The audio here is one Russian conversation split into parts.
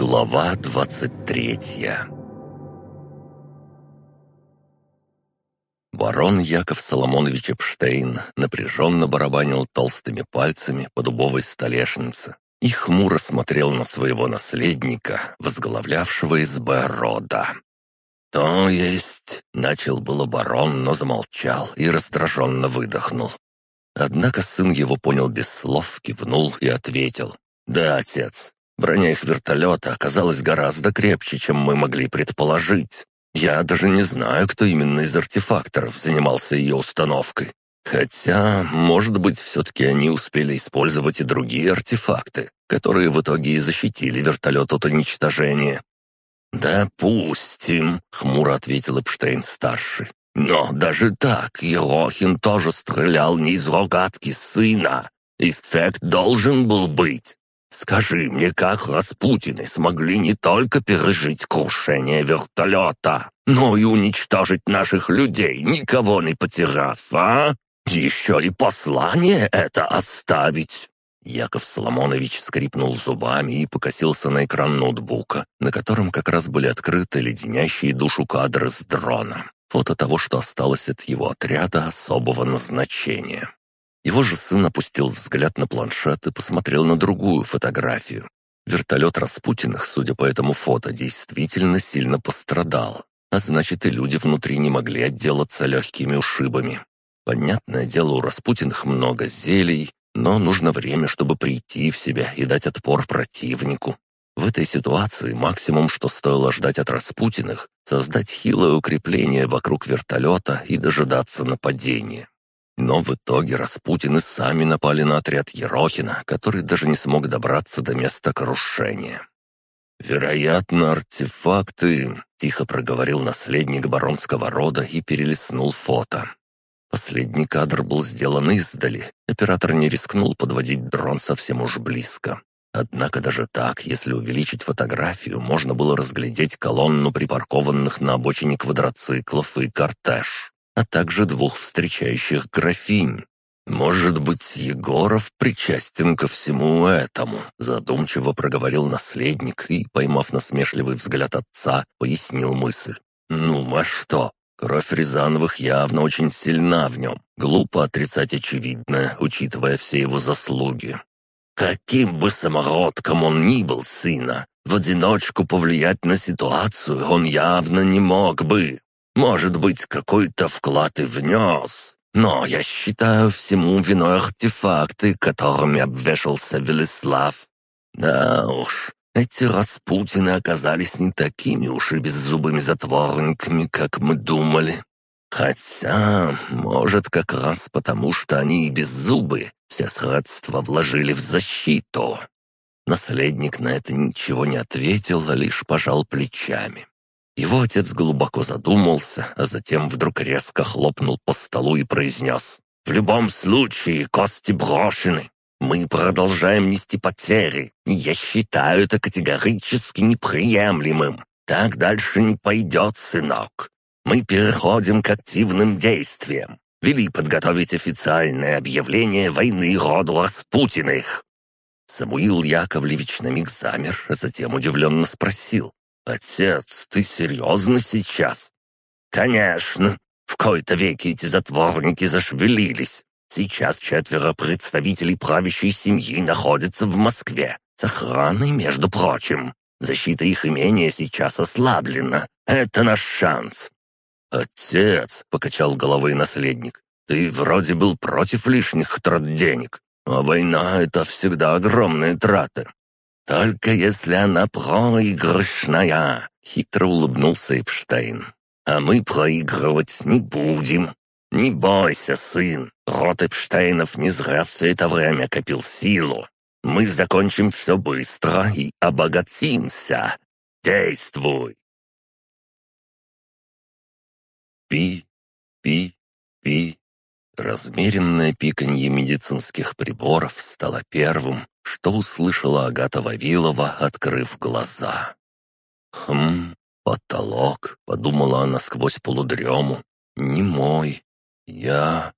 Глава двадцать третья Барон Яков Соломонович Эпштейн напряженно барабанил толстыми пальцами по дубовой столешнице и хмуро смотрел на своего наследника, возглавлявшего СБ рода. «То есть...» — начал было барон, но замолчал и раздраженно выдохнул. Однако сын его понял без слов, кивнул и ответил. «Да, отец, Броня их вертолета оказалась гораздо крепче, чем мы могли предположить. Я даже не знаю, кто именно из артефакторов занимался ее установкой. Хотя, может быть, все-таки они успели использовать и другие артефакты, которые в итоге и защитили вертолет от уничтожения. «Допустим», — хмуро ответил Эпштейн-старший. «Но даже так Ерохин тоже стрелял не из рогатки сына. Эффект должен был быть. Скажи мне, как Распутины смогли не только пережить крушение вертолета, но и уничтожить наших людей, никого не потеряв, а? Еще и послание это оставить!» Яков Соломонович скрипнул зубами и покосился на экран ноутбука, на котором как раз были открыты леденящие душу кадры с дрона. Фото того, что осталось от его отряда особого назначения. Его же сын опустил взгляд на планшет и посмотрел на другую фотографию. Вертолет Распутиных, судя по этому фото, действительно сильно пострадал. А значит, и люди внутри не могли отделаться легкими ушибами. Понятное дело, у Распутиных много зелий, но нужно время, чтобы прийти в себя и дать отпор противнику. В этой ситуации максимум, что стоило ждать от Распутиных, создать хилое укрепление вокруг вертолета и дожидаться нападения. Но в итоге Распутины сами напали на отряд Ерохина, который даже не смог добраться до места крушения. «Вероятно, артефакты», — тихо проговорил наследник баронского рода и перелистнул фото. Последний кадр был сделан издали. Оператор не рискнул подводить дрон совсем уж близко. Однако даже так, если увеличить фотографию, можно было разглядеть колонну припаркованных на обочине квадроциклов и кортеж а также двух встречающих графинь. «Может быть, Егоров причастен ко всему этому?» Задумчиво проговорил наследник и, поймав насмешливый взгляд отца, пояснил мысль. «Ну, а что? Кровь Рязановых явно очень сильна в нем. Глупо отрицать очевидное, учитывая все его заслуги. Каким бы самородком он ни был сына, в одиночку повлиять на ситуацию он явно не мог бы. Может быть, какой-то вклад и внес, но я считаю всему виной артефакты, которыми обвешался Велислав. Да уж, эти распутины оказались не такими уж и беззубыми затворниками, как мы думали. Хотя, может, как раз потому, что они и беззубы, все средства вложили в защиту. Наследник на это ничего не ответил, а лишь пожал плечами. Его отец глубоко задумался, а затем вдруг резко хлопнул по столу и произнес. «В любом случае, кости брошены. Мы продолжаем нести потери, я считаю это категорически неприемлемым. Так дальше не пойдет, сынок. Мы переходим к активным действиям. Вели подготовить официальное объявление войны роду Распутиных». Самуил Яковлевич на миг замер, а затем удивленно спросил. «Отец, ты серьезно сейчас?» «Конечно. В кои-то веки эти затворники зашевелились. Сейчас четверо представителей правящей семьи находятся в Москве. С охраной, между прочим. Защита их имения сейчас ослаблена. Это наш шанс». «Отец», — покачал головой наследник, — «ты вроде был против лишних трат денег, а война — это всегда огромные траты. «Только если она проигрышная», — хитро улыбнулся Эпштейн. «А мы проигрывать не будем. Не бойся, сын, рот Эпштейнов не зря все это время копил силу. Мы закончим все быстро и обогатимся. Действуй!» Пи, пи, пи. Размеренное пиканье медицинских приборов стало первым, что услышала Агата Вавилова, открыв глаза. «Хм, потолок», — подумала она сквозь полудрему, — «не мой. Я...»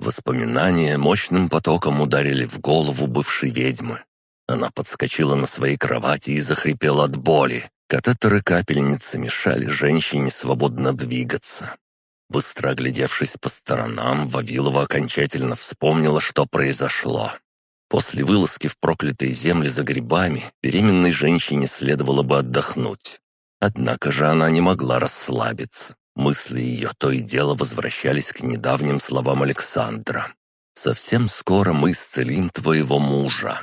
Воспоминания мощным потоком ударили в голову бывшей ведьмы. Она подскочила на своей кровати и захрипела от боли. Катетеры капельницы мешали женщине свободно двигаться. Быстро оглядевшись по сторонам, Вавилова окончательно вспомнила, что произошло. После вылазки в проклятые земли за грибами беременной женщине следовало бы отдохнуть. Однако же она не могла расслабиться. Мысли ее то и дело возвращались к недавним словам Александра. «Совсем скоро мы исцелим твоего мужа».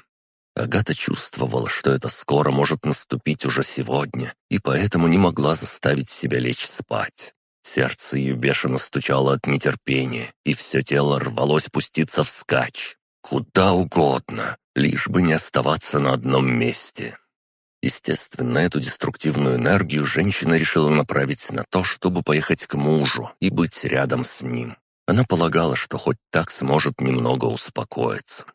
Агата чувствовала, что это скоро может наступить уже сегодня, и поэтому не могла заставить себя лечь спать. Сердце ее бешено стучало от нетерпения, и все тело рвалось пуститься вскачь. Куда угодно, лишь бы не оставаться на одном месте. Естественно, эту деструктивную энергию женщина решила направить на то, чтобы поехать к мужу и быть рядом с ним. Она полагала, что хоть так сможет немного успокоиться.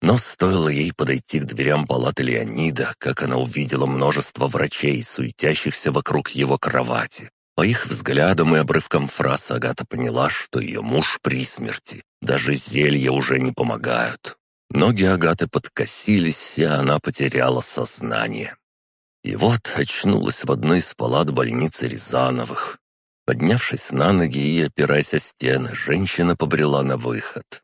Но стоило ей подойти к дверям палаты Леонида, как она увидела множество врачей, суетящихся вокруг его кровати. По их взглядам и обрывкам фраз Агата поняла, что ее муж при смерти. Даже зелья уже не помогают. Ноги Агаты подкосились, и она потеряла сознание. И вот очнулась в одной из палат больницы Рязановых. Поднявшись на ноги и опираясь о стены, женщина побрела на выход.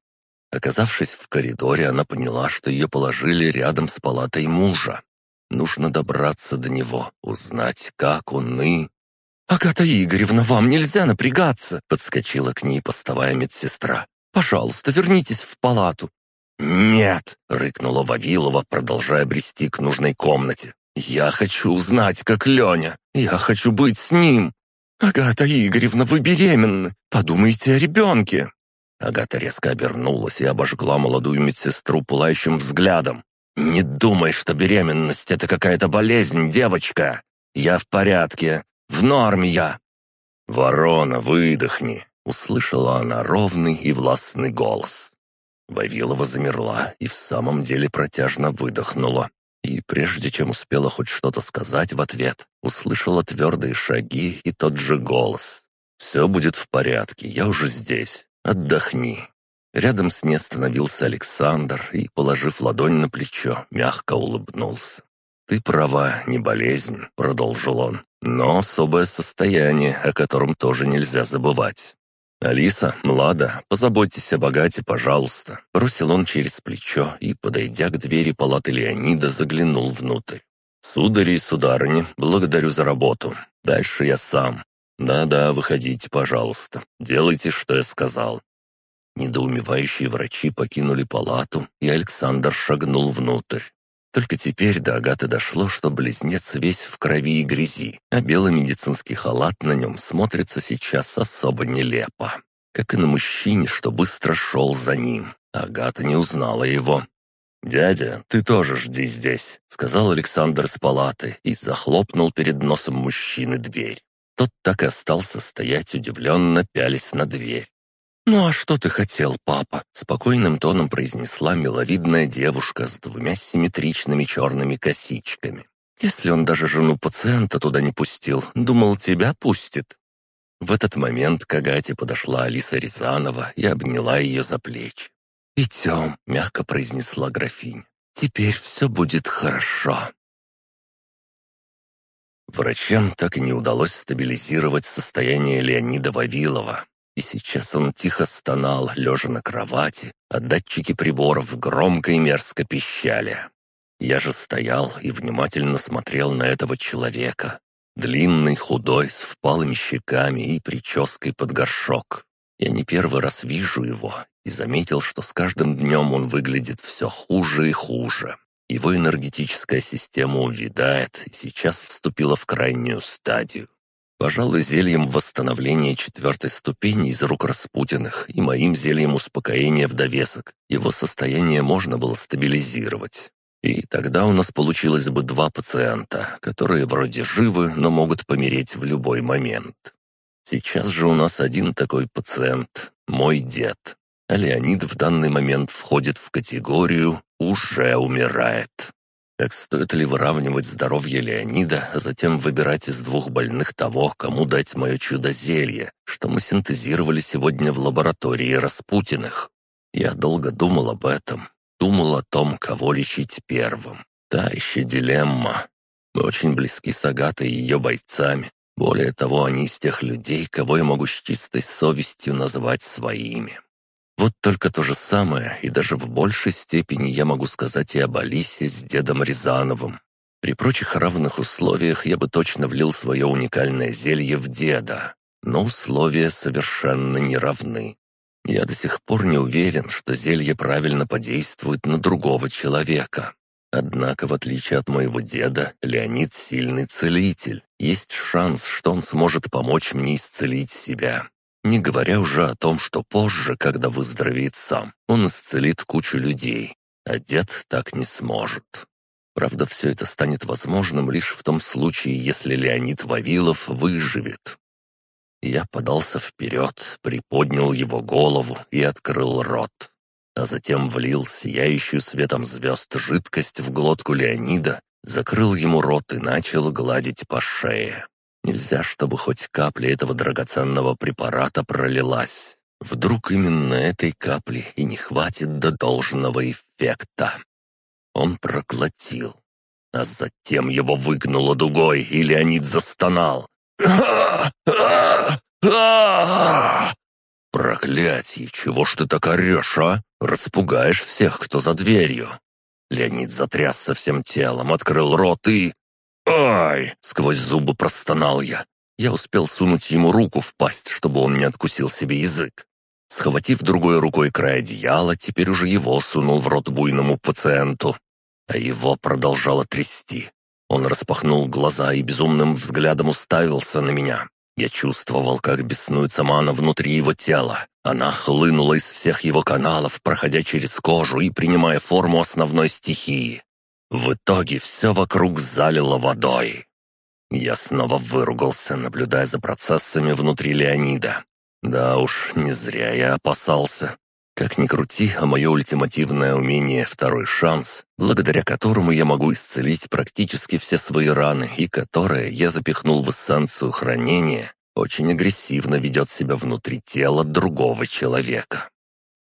Оказавшись в коридоре, она поняла, что ее положили рядом с палатой мужа. Нужно добраться до него, узнать, как он и... «Агата Игоревна, вам нельзя напрягаться!» — подскочила к ней поставая медсестра. «Пожалуйста, вернитесь в палату». «Нет!» — рыкнула Вавилова, продолжая брести к нужной комнате. «Я хочу узнать, как Леня. Я хочу быть с ним». «Агата Игоревна, вы беременны. Подумайте о ребенке». Агата резко обернулась и обожгла молодую медсестру пылающим взглядом. «Не думай, что беременность — это какая-то болезнь, девочка. Я в порядке. В норме я». «Ворона, выдохни», — услышала она ровный и властный голос. Вавилова замерла и в самом деле протяжно выдохнула. И прежде чем успела хоть что-то сказать в ответ, услышала твердые шаги и тот же голос. «Все будет в порядке, я уже здесь. Отдохни». Рядом с ней остановился Александр и, положив ладонь на плечо, мягко улыбнулся. «Ты права, не болезнь», — продолжил он, «но особое состояние, о котором тоже нельзя забывать. «Алиса, Млада, позаботьтесь о богате, пожалуйста», — бросил он через плечо и, подойдя к двери палаты Леонида, заглянул внутрь. «Судари и сударыни, благодарю за работу. Дальше я сам. Да-да, выходите, пожалуйста. Делайте, что я сказал». Недоумевающие врачи покинули палату, и Александр шагнул внутрь. Только теперь до Агаты дошло, что близнец весь в крови и грязи, а белый медицинский халат на нем смотрится сейчас особо нелепо. Как и на мужчине, что быстро шел за ним. Агата не узнала его. «Дядя, ты тоже жди здесь», — сказал Александр с палаты и захлопнул перед носом мужчины дверь. Тот так и остался стоять, удивленно пялись на дверь. «Ну а что ты хотел, папа?» — спокойным тоном произнесла миловидная девушка с двумя симметричными черными косичками. «Если он даже жену пациента туда не пустил, думал, тебя пустит». В этот момент к Агате подошла Алиса Рязанова и обняла ее за плечи. «Идем», — мягко произнесла графиня. «Теперь все будет хорошо». Врачам так и не удалось стабилизировать состояние Леонида Вавилова, и сейчас он тихо стонал, лежа на кровати, а датчики приборов громко и мерзко пищали. Я же стоял и внимательно смотрел на этого человека. Длинный, худой, с впалыми щеками и прической под горшок. Я не первый раз вижу его и заметил, что с каждым днем он выглядит все хуже и хуже. Его энергетическая система увядает и сейчас вступила в крайнюю стадию. Пожалуй, зельем восстановления четвертой ступени из рук Распутиных и моим зельем успокоения в довесок его состояние можно было стабилизировать. И тогда у нас получилось бы два пациента, которые вроде живы, но могут помереть в любой момент. Сейчас же у нас один такой пациент, мой дед. А Леонид в данный момент входит в категорию «уже умирает». Так стоит ли выравнивать здоровье Леонида, а затем выбирать из двух больных того, кому дать мое чудо-зелье, что мы синтезировали сегодня в лаборатории Распутиных? Я долго думал об этом. думал о том, кого лечить первым. Та еще дилемма. Мы очень близки с Агатой и ее бойцами. Более того, они из тех людей, кого я могу с чистой совестью называть своими. Вот только то же самое, и даже в большей степени я могу сказать и об Алисе с дедом Рязановым. При прочих равных условиях я бы точно влил свое уникальное зелье в деда, но условия совершенно не равны. Я до сих пор не уверен, что зелье правильно подействует на другого человека. Однако, в отличие от моего деда, Леонид сильный целитель. Есть шанс, что он сможет помочь мне исцелить себя. Не говоря уже о том, что позже, когда выздоровеет сам, он исцелит кучу людей, а дед так не сможет. Правда, все это станет возможным лишь в том случае, если Леонид Вавилов выживет. Я подался вперед, приподнял его голову и открыл рот. А затем влил сияющую светом звезд жидкость в глотку Леонида, закрыл ему рот и начал гладить по шее. Нельзя, чтобы хоть капля этого драгоценного препарата пролилась. Вдруг именно этой капли и не хватит до должного эффекта он проглотил. А затем его выгнуло дугой, и Леонид застонал. «Проклятие! Чего ж ты так орешь, а? Распугаешь всех, кто за дверью!» Леонид затрясся всем телом, открыл рот и... «Ай!» — сквозь зубы простонал я. Я успел сунуть ему руку в пасть, чтобы он не откусил себе язык. Схватив другой рукой край одеяла, теперь уже его сунул в рот буйному пациенту а его продолжало трясти. Он распахнул глаза и безумным взглядом уставился на меня. Я чувствовал, как беснуется мана внутри его тела. Она хлынула из всех его каналов, проходя через кожу и принимая форму основной стихии. В итоге все вокруг залило водой. Я снова выругался, наблюдая за процессами внутри Леонида. Да уж, не зря я опасался. Как ни крути, а мое ультимативное умение «Второй шанс», благодаря которому я могу исцелить практически все свои раны и которое я запихнул в эссенцию хранения, очень агрессивно ведет себя внутри тела другого человека.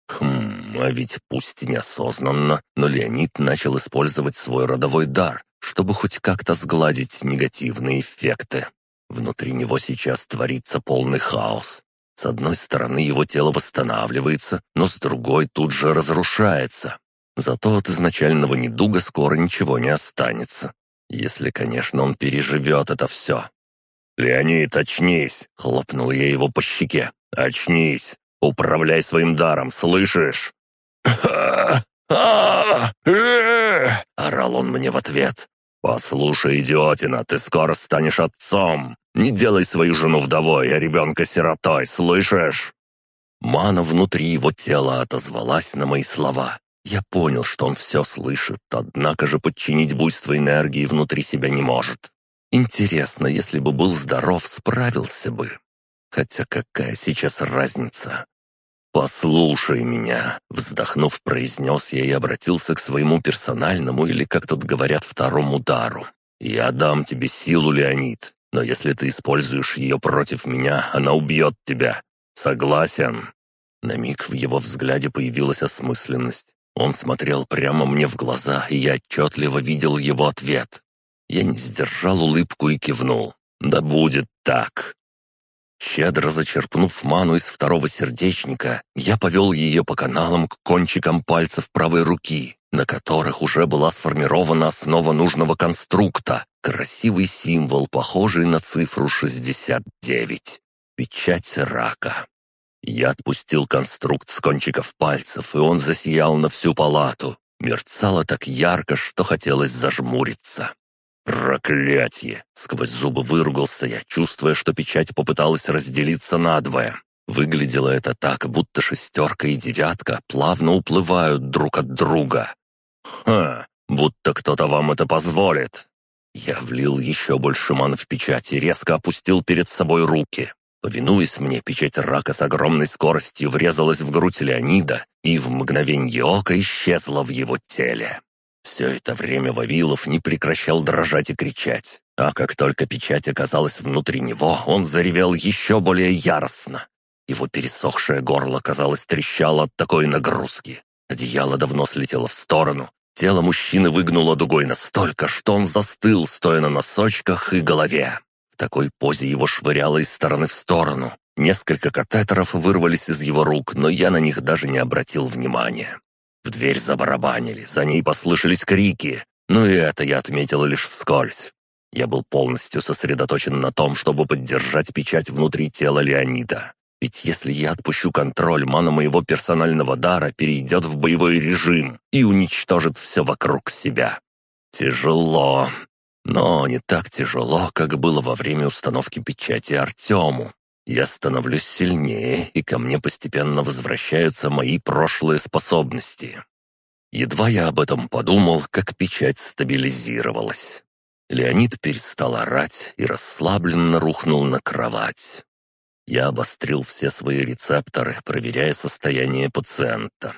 Хм, а ведь пусть и неосознанно, но Леонид начал использовать свой родовой дар, чтобы хоть как-то сгладить негативные эффекты. Внутри него сейчас творится полный хаос. С одной стороны его тело восстанавливается, но с другой тут же разрушается. Зато от изначального недуга скоро ничего не останется. Если, конечно, он переживет это все. «Леонид, очнись!» — хлопнул я его по щеке. «Очнись! Управляй своим даром, слышишь?» орал он мне в ответ. «Послушай, идиотина, ты скоро станешь отцом. Не делай свою жену вдовой, а ребенка сиротой, слышишь?» Мана внутри его тела отозвалась на мои слова. Я понял, что он все слышит, однако же подчинить буйство энергии внутри себя не может. Интересно, если бы был здоров, справился бы. Хотя какая сейчас разница? «Послушай меня», — вздохнув, произнес я и обратился к своему персональному или, как тут говорят, второму удару. «Я дам тебе силу, Леонид. Но если ты используешь ее против меня, она убьет тебя. Согласен?» На миг в его взгляде появилась осмысленность. Он смотрел прямо мне в глаза, и я отчетливо видел его ответ. Я не сдержал улыбку и кивнул. «Да будет так!» Щедро зачерпнув ману из второго сердечника, я повел ее по каналам к кончикам пальцев правой руки, на которых уже была сформирована основа нужного конструкта, красивый символ, похожий на цифру 69. Печать рака. Я отпустил конструкт с кончиков пальцев, и он засиял на всю палату. Мерцало так ярко, что хотелось зажмуриться. «Проклятие!» — сквозь зубы выругался я, чувствуя, что печать попыталась разделиться надвое. Выглядело это так, будто шестерка и девятка плавно уплывают друг от друга. «Ха! Будто кто-то вам это позволит!» Я влил еще больше ман в печать и резко опустил перед собой руки. Повинуясь мне, печать рака с огромной скоростью врезалась в грудь Леонида и в мгновенье ока исчезла в его теле. Все это время Вавилов не прекращал дрожать и кричать, а как только печать оказалась внутри него, он заревел еще более яростно. Его пересохшее горло, казалось, трещало от такой нагрузки. Одеяло давно слетело в сторону. Тело мужчины выгнуло дугой настолько, что он застыл, стоя на носочках и голове. В такой позе его швыряло из стороны в сторону. Несколько катетеров вырвались из его рук, но я на них даже не обратил внимания. В дверь забарабанили, за ней послышались крики. Но и это я отметил лишь вскользь. Я был полностью сосредоточен на том, чтобы поддержать печать внутри тела Леонида. Ведь если я отпущу контроль, мана моего персонального дара перейдет в боевой режим и уничтожит все вокруг себя. Тяжело. Но не так тяжело, как было во время установки печати Артему. Я становлюсь сильнее, и ко мне постепенно возвращаются мои прошлые способности. Едва я об этом подумал, как печать стабилизировалась. Леонид перестал орать и расслабленно рухнул на кровать. Я обострил все свои рецепторы, проверяя состояние пациента.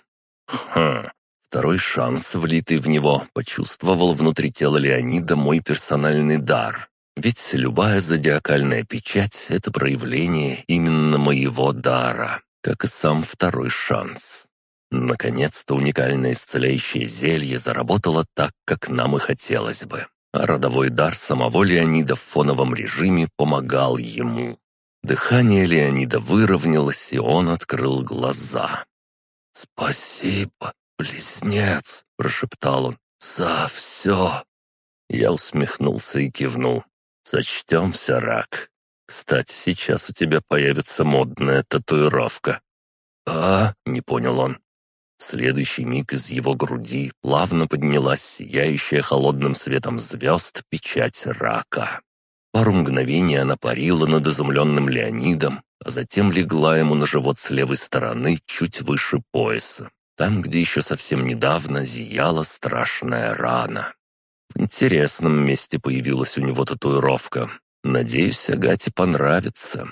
Хм, второй шанс, влитый в него, почувствовал внутри тела Леонида мой персональный дар. Ведь любая зодиакальная печать — это проявление именно моего дара, как и сам второй шанс. Наконец-то уникальное исцеляющее зелье заработало так, как нам и хотелось бы. А родовой дар самого Леонида в фоновом режиме помогал ему. Дыхание Леонида выровнялось, и он открыл глаза. «Спасибо, близнец!» — прошептал он. «За все!» Я усмехнулся и кивнул. «Сочтемся, рак. Кстати, сейчас у тебя появится модная татуировка». «А?» — не понял он. В следующий миг из его груди плавно поднялась сияющая холодным светом звезд печать рака. Пару мгновений она парила над изумленным Леонидом, а затем легла ему на живот с левой стороны, чуть выше пояса, там, где еще совсем недавно зияла страшная рана. Интересном месте появилась у него татуировка. Надеюсь, Агате понравится.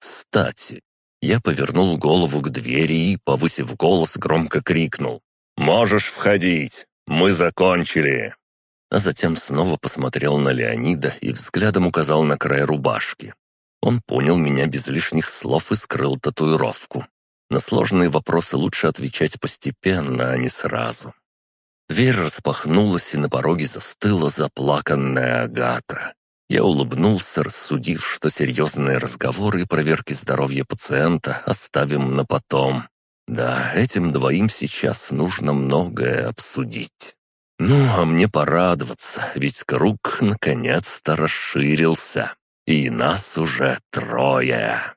Кстати, я повернул голову к двери и, повысив голос, громко крикнул. «Можешь входить! Мы закончили!» А затем снова посмотрел на Леонида и взглядом указал на край рубашки. Он понял меня без лишних слов и скрыл татуировку. На сложные вопросы лучше отвечать постепенно, а не сразу. Дверь распахнулась, и на пороге застыла заплаканная Агата. Я улыбнулся, рассудив, что серьезные разговоры и проверки здоровья пациента оставим на потом. Да, этим двоим сейчас нужно многое обсудить. Ну, а мне порадоваться, ведь круг наконец-то расширился, и нас уже трое.